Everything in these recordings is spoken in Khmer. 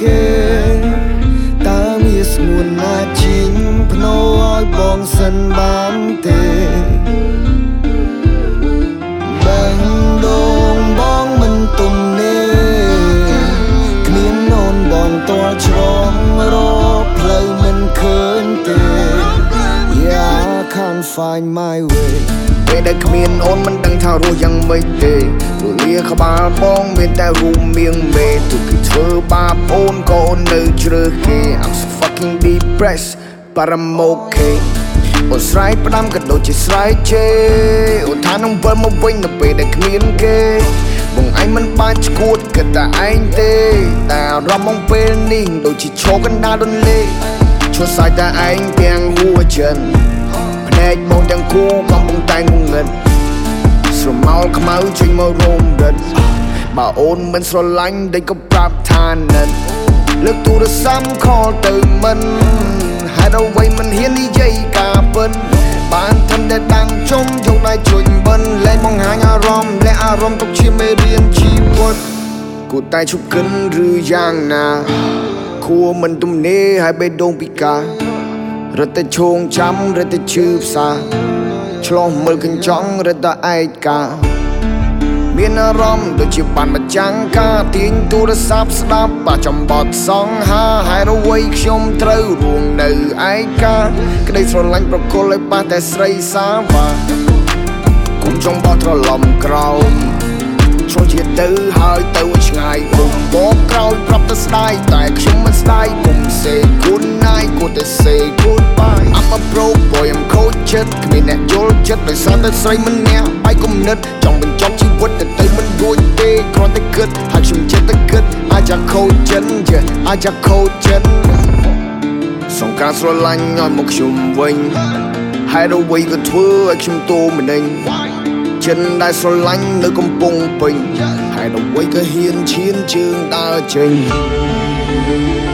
គេតើមានស្ងួនណាជីងភ្នោឲ្យបងសិនបានទេបែងដងបងមិនទុំនេគ្មាននោនបងតលច្រងរកផ្លូវមិនឃើញទេ Yeah I can't find my way ពេលដែលគ្មានអូនមិនដឹងថារស់យ៉ាងម៉េចទេទូ លាក្បាលបងមានតែរូបមៀងមេទូគឺធ្វើបាបអូនក៏អូននៅជ្រើសគេ I'm so fucking depressed but I'm okay អូនស្រ័យផ្ដាំក៏ដូចជាស្រ័យជេអូនថានឹងវិលមកវិញនៅពេលដែលគ្មានគេបងឯងមិនបានឈួតគិតតែឯងទេតែអារម្មណ៍បងពេលនេះដូចជាឈោកណ្ដាលដុនលេឈួតសាយតែឯងទាំងហួចិនភ្នែកបងទាំងគូកំពុងតែងងឹត ស្រមោលខ្មៅចេញមករោមដិតបើអូនមិនស្រឡាញ់ដេកក៏ប្រាប់ថានិនលើកទូរស័ព្ទ call ទៅមិនហេតុអ្វីមិនហ៊ាននិយាយការពិនបានធំតែដាំងចុំយកដៃជួយបិនលែងបង្ហាញអារម្មណ៍លែងអារម្មណ៍ទុកជាមេរៀនជីវិតគួរតែជប់កិនឬយ៉ាងណាគួរមិនទំនេរឲ្យបេះដូងពិការរត់តែឈងចាំរត់តែឈឺផ្សា ឆ្លោះមើលកញ្ចង់រត់តែឯកាមានអារម្មណ៍ដូចជាបានមកចាំងការទាញទូរស័ព្ទស្ដាប់បាចំបត់សងហាហេតុអ្វីខ្ញុំត្រូវរួងនៅឯកាក្តីស្រឡាញ់ប្រគល់ឲ្យប៉ះតែស្រីសាវ៉ាគុំចង់បោះត្រឡំក្រោមឆ្លងជាទៅហើយទៅឲ្យឆ្ងាយគុំបកក្រោយប្រាប់ទៅស្ដាយតែខ្ញុំមិនស្ដាយគុំ say good night គួរតែ say goodbye I'm a broke ចិត្តដោយសារតែស្រីម្នាក់បាយគំនិតចង់បញ្ចប់ជីវិតតែទៅមិនរួចទេគ្រាន់តែគិតហើយខ្ញុំចិត្តតែគិតអាចខូចចិត្តយើអាចខូចចិត្តសង្ការស្រឡាញ់ឲ្យមកខ្ញុំវិញហើយរវៃក៏ធ្វើឲ្យខ្ញុំតូមិនដេញចិនដែលស្រឡាញ់នៅកំពង់ពេញហើយរវៃក៏ហ៊ានឈានជើងដើរចេញ thank you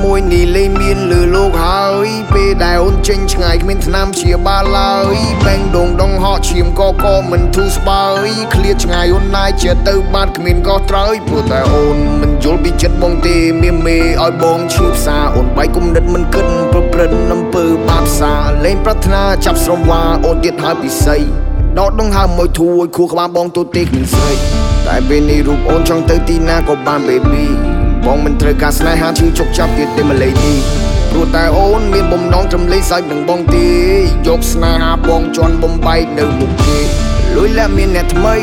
ម្មណ៍ស្នេហ៍មួយនេះលេងមានលើលោកហើយពេលដែលអូនចេញឆ្ងាយគ្មានថ្នាំព្យាបាលឡើយបែងដងដងហក់ឈាមកកមិនធូរស្បើយឃ្លាតឆ្ងាយអូនណាយចិត្តទៅបាត់គ្មានកោះត្រើយព្រោះតែអូនមិនយល់ពីចិត្តបងទេមានមេឲ្យបងឈឺផ្សាអូនបែកគុំនិតមិនគិតប្រព្រឹត្តអំពើបាបសាលេងប្រាថ្នាចាប់ស្រមវ៉ាអូនទៀតហើយពិសីដកដងហើមមួយធួយខួរក្បាលបងទូទេគ្មានស្រីតែពេលនេះរូបអូនចង់ទៅទីណាក៏បាន baby បងមិនត្រូវការស្នេហាឈឺជោគចាប់ទៀតទេ my lady ព្រោះតែអូនមានបំណងចំលេងសាច់នឹងបងទេយកស្នេហាបងជន់បំបែកនៅមុខគេលួយលាក់មានអ្នកថ្មី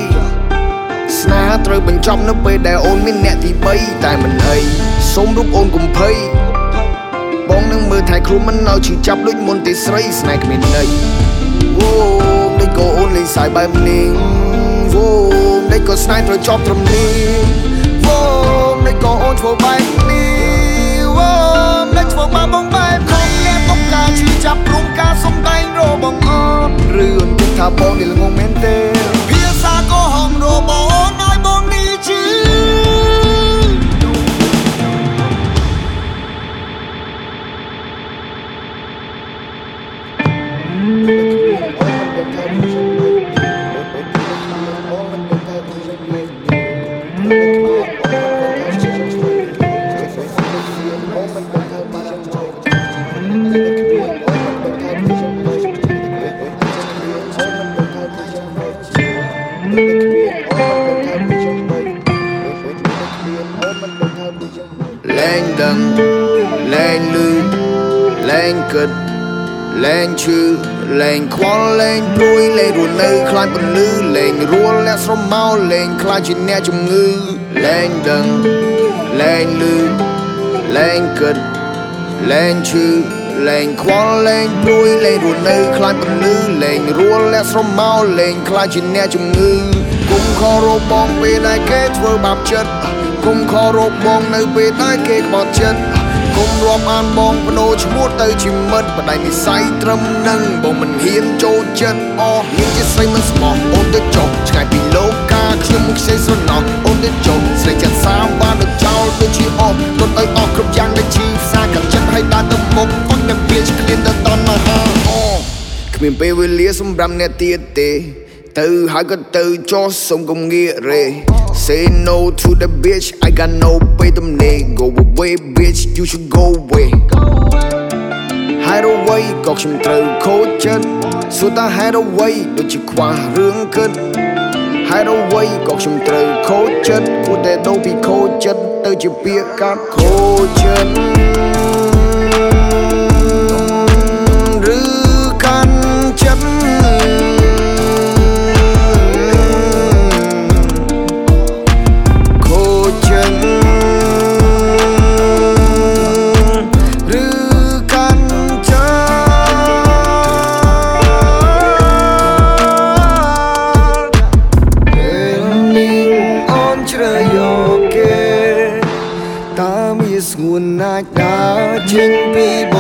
ស្នេហាត្រូវបញ្ចប់នៅពេលដែលអូនមានអ្នកទី3តែមិនអីសូមរូបអូនកុំភ័យបងនឹងមើលថែខ្លួនមិនឲ្យឈឺចាប់ដូចមុនទេស្រីស្នេហ៍គ្មានន័យអូមិនក៏អូនលេងសាយបែបនេះអូមិនក៏ស្នេហ៍ត្រូវចប់ត្រឹមនេះអូ មិនក៏អូនធ្វើបែបនេះអូមិនធ្វើបែបបងបែបនេះអ្នកតុកការឈឺចាប់ព្រមការសំដែងរបស់អត់ឬអូនគិតថាបងនេះល្ងងមែនទេភាសាក៏ហំរបស់អូនឲ្យបងនេះឈឺអូន លែងលឺលែងគិតលែងឈឺលែងខ្វល់លែងព្រួយលែងរស់នៅខ្លាចពន្លឺលែងរួលអ្នកស្រមោលលែងខ្លាចជាអ្នកជំងឺលែងដឹងលែងលឺលែងគិតលែងឈឺលែងខ្វល់លែងព្រួយលែងរស់នៅខ្លាចពន្លឺលែងរួលអ្នកស្រមោលលែងខ្លាចជាអ្នកជំងឺគុំខរោបងពេលដែលគេធ្វើបាបចិត្តគុំខរោបងនៅពេលដែលគេក្បត់ចិត្ត គុំរាប់អានបងបណោឈ្មោះទៅជាមិត្តបដៃនិស័យត្រឹមនឹងបងមិនហ៊ានចូលចិត្តអស់នាងជាស្រីមិនស្មោះអូនទៅចុះឆ្ងាយពីលោកកាខ្ញុំខ្ចីស្រណោះអូនទៅចុះស្រីចិត្តសាមបានទៅចោលទៅជាអស់ទុនឲ្យអស់គ្រប់យ៉ាងដែលជីផ្សាកាត់ចិត្តឲ្យដើរទៅមុខអត់នឹងវាឆ្លៀនទៅតនមហាអគ្មានពេលវេលាសម្រាប់អ្នកទៀតទេ ទៅហើយក៏ទៅចោះសុំកុំងាករេ Say no to the bitch I got no pay them nigga go away bitch you should go away ហើយអ្វីក៏ខ្ញុំត្រូវខូចចិត្តសួរតើហេតុអ្វីដូចជាខ្វះរឿងគិតហេតុអ្វីក៏ខ្ញុំត្រូវខូចចិត្តគួរតែដូរពីខូចចិត្តទៅជាពាក្យកាត់ខូចចិត្តឬកាន់ចិត្ត នណាច់ដើរចេញពីប